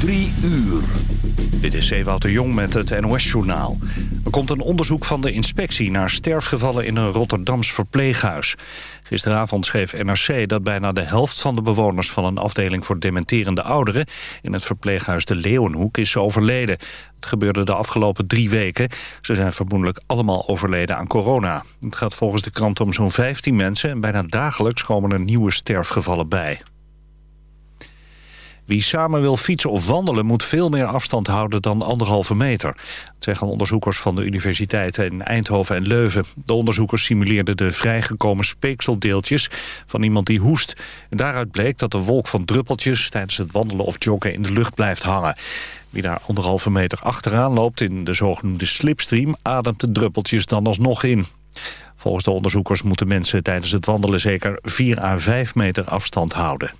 Drie uur. Dit is Ewout de Jong met het NOS-journaal. Er komt een onderzoek van de inspectie naar sterfgevallen in een Rotterdams verpleeghuis. Gisteravond schreef NRC dat bijna de helft van de bewoners van een afdeling voor dementerende ouderen in het verpleeghuis de Leeuwenhoek is overleden. Het gebeurde de afgelopen drie weken. Ze zijn vermoedelijk allemaal overleden aan corona. Het gaat volgens de krant om zo'n 15 mensen en bijna dagelijks komen er nieuwe sterfgevallen bij. Wie samen wil fietsen of wandelen moet veel meer afstand houden dan anderhalve meter. Dat zeggen onderzoekers van de universiteiten in Eindhoven en Leuven. De onderzoekers simuleerden de vrijgekomen speekseldeeltjes van iemand die hoest. En daaruit bleek dat de wolk van druppeltjes tijdens het wandelen of joggen in de lucht blijft hangen. Wie daar anderhalve meter achteraan loopt in de zogenoemde slipstream... ademt de druppeltjes dan alsnog in. Volgens de onderzoekers moeten mensen tijdens het wandelen zeker 4 à 5 meter afstand houden.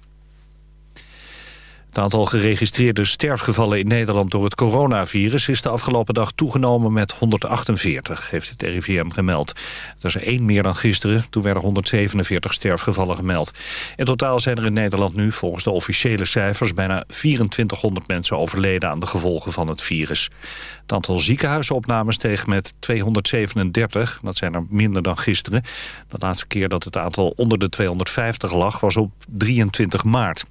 Het aantal geregistreerde sterfgevallen in Nederland door het coronavirus is de afgelopen dag toegenomen met 148, heeft het RIVM gemeld. Dat is één meer dan gisteren, toen werden 147 sterfgevallen gemeld. In totaal zijn er in Nederland nu volgens de officiële cijfers bijna 2400 mensen overleden aan de gevolgen van het virus. Het aantal ziekenhuisopnames steeg met 237, dat zijn er minder dan gisteren. De laatste keer dat het aantal onder de 250 lag was op 23 maart.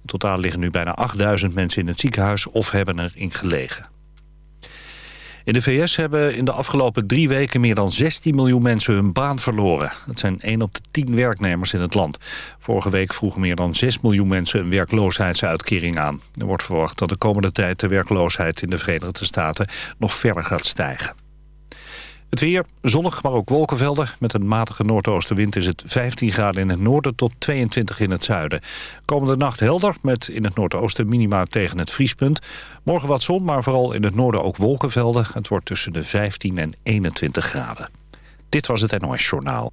In totaal liggen nu bijna 8000 mensen in het ziekenhuis of hebben erin gelegen. In de VS hebben in de afgelopen drie weken meer dan 16 miljoen mensen hun baan verloren. Dat zijn 1 op de 10 werknemers in het land. Vorige week vroegen meer dan 6 miljoen mensen een werkloosheidsuitkering aan. Er wordt verwacht dat de komende tijd de werkloosheid in de Verenigde Staten nog verder gaat stijgen. Het weer, zonnig, maar ook wolkenvelden. Met een matige noordoostenwind is het 15 graden in het noorden tot 22 in het zuiden. Komende nacht helder, met in het noordoosten minima tegen het vriespunt. Morgen wat zon, maar vooral in het noorden ook wolkenvelden. Het wordt tussen de 15 en 21 graden. Dit was het NOS Journaal.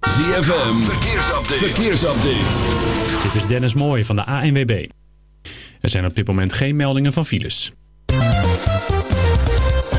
ZFM, verkeersupdate. verkeersupdate. Dit is Dennis Mooij van de ANWB. Er zijn op dit moment geen meldingen van files.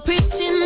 preaching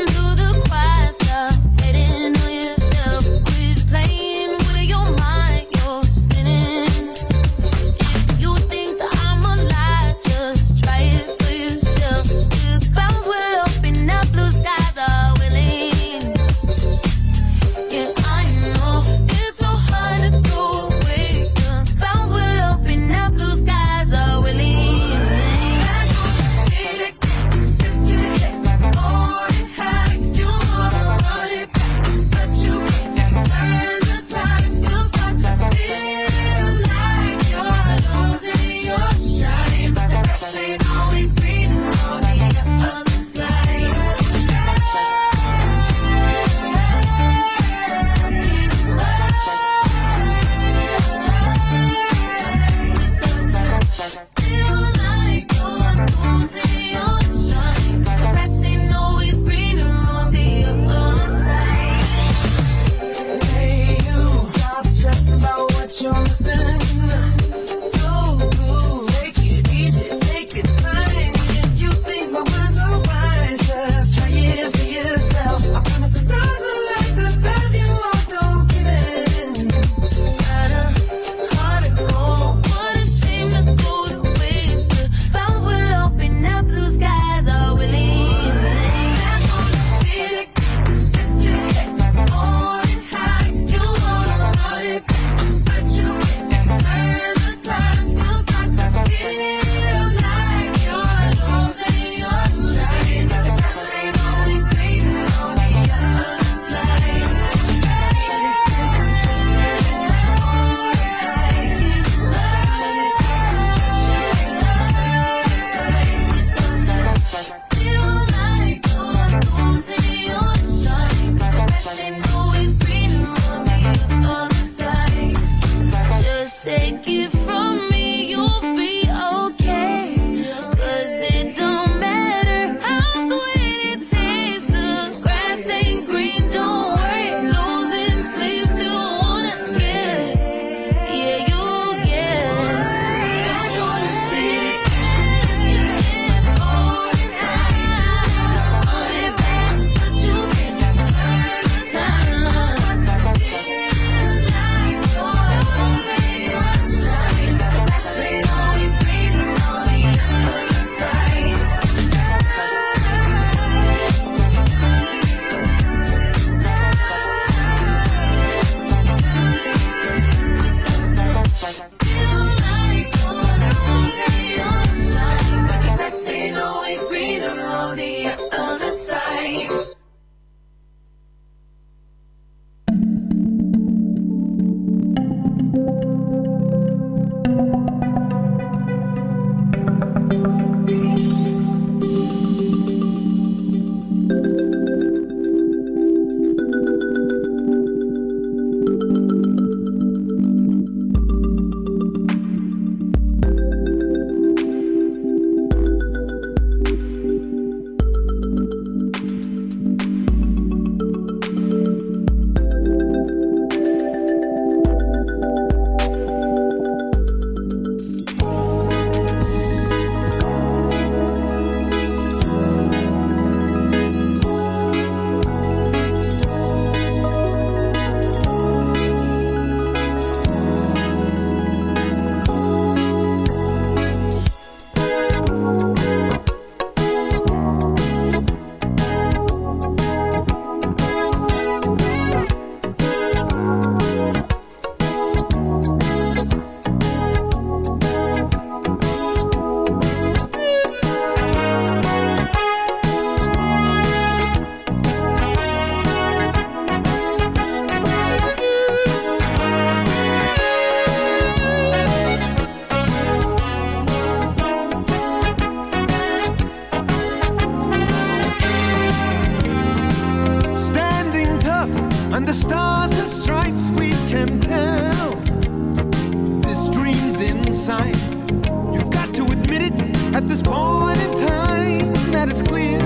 it's clear,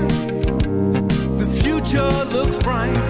the future looks bright.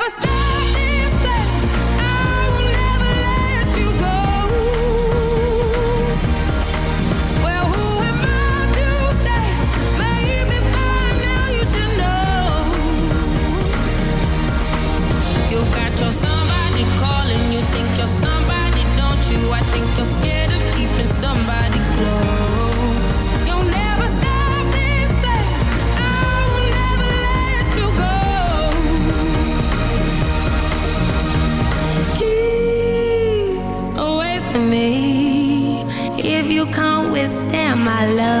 I love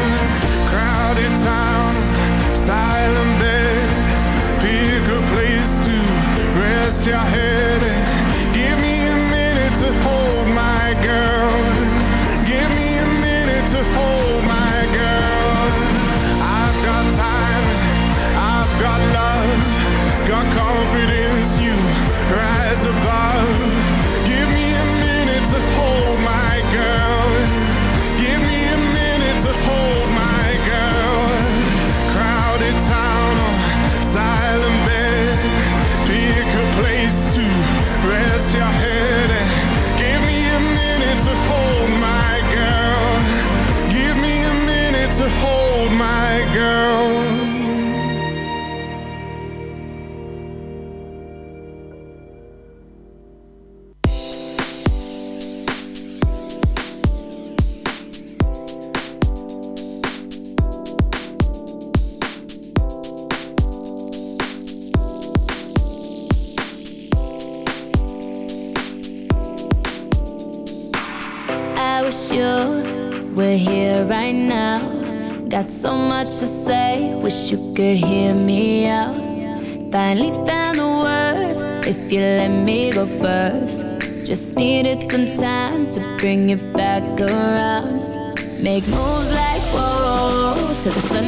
to the.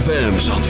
ZFM Zandvoort.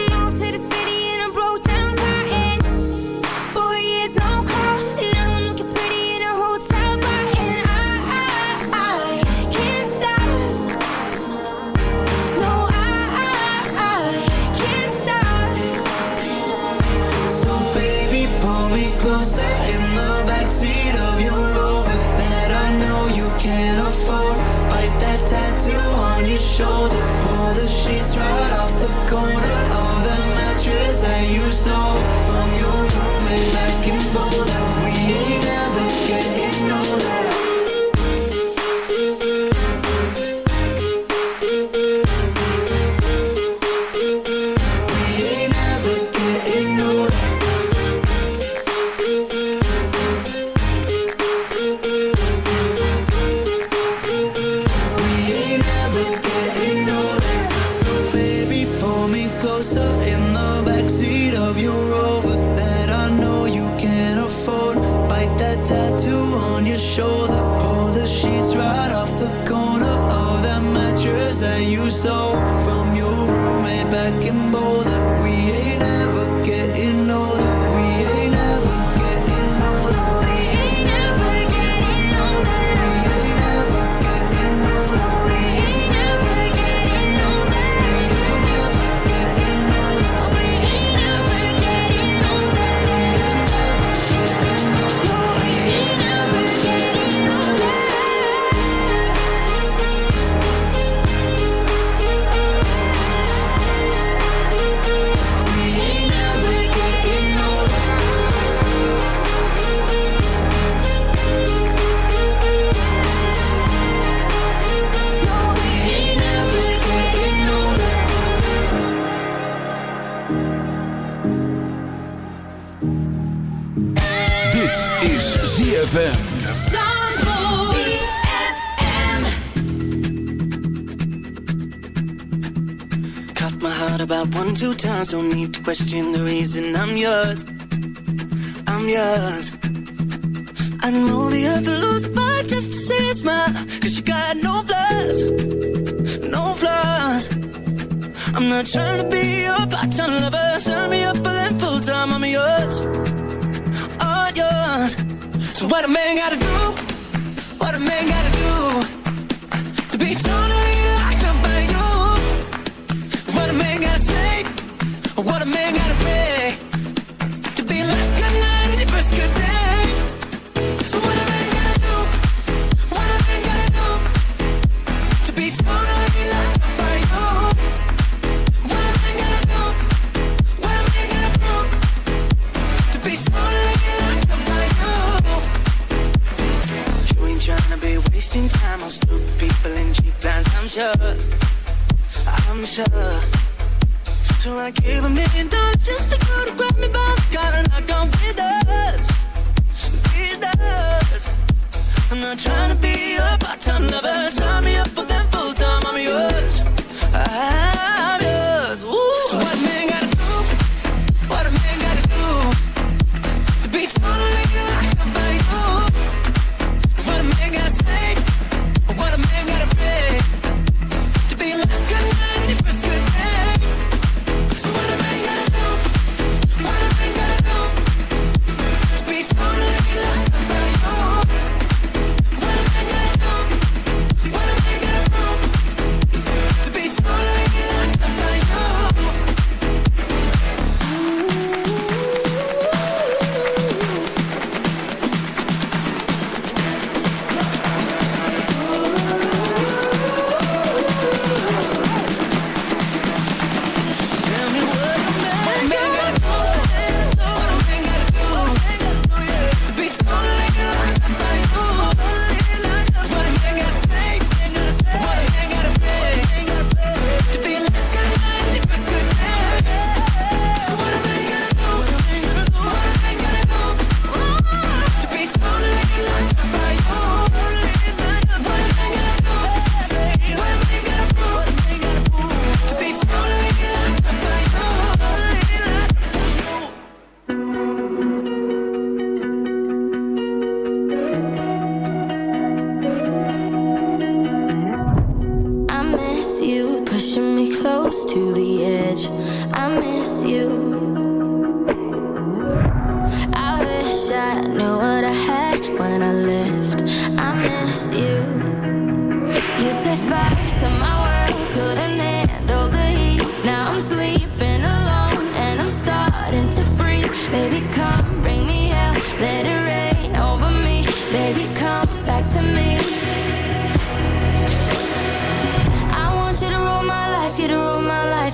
Two times. Don't need to question the reason I'm yours. I'm yours. I know the earth will lose a fight just to see a smile. Cause you got no flaws, no flaws. I'm not trying to be your part-time lover. Sign me up for that full-time. I'm yours, all yours. So what a man gotta do?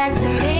back to me.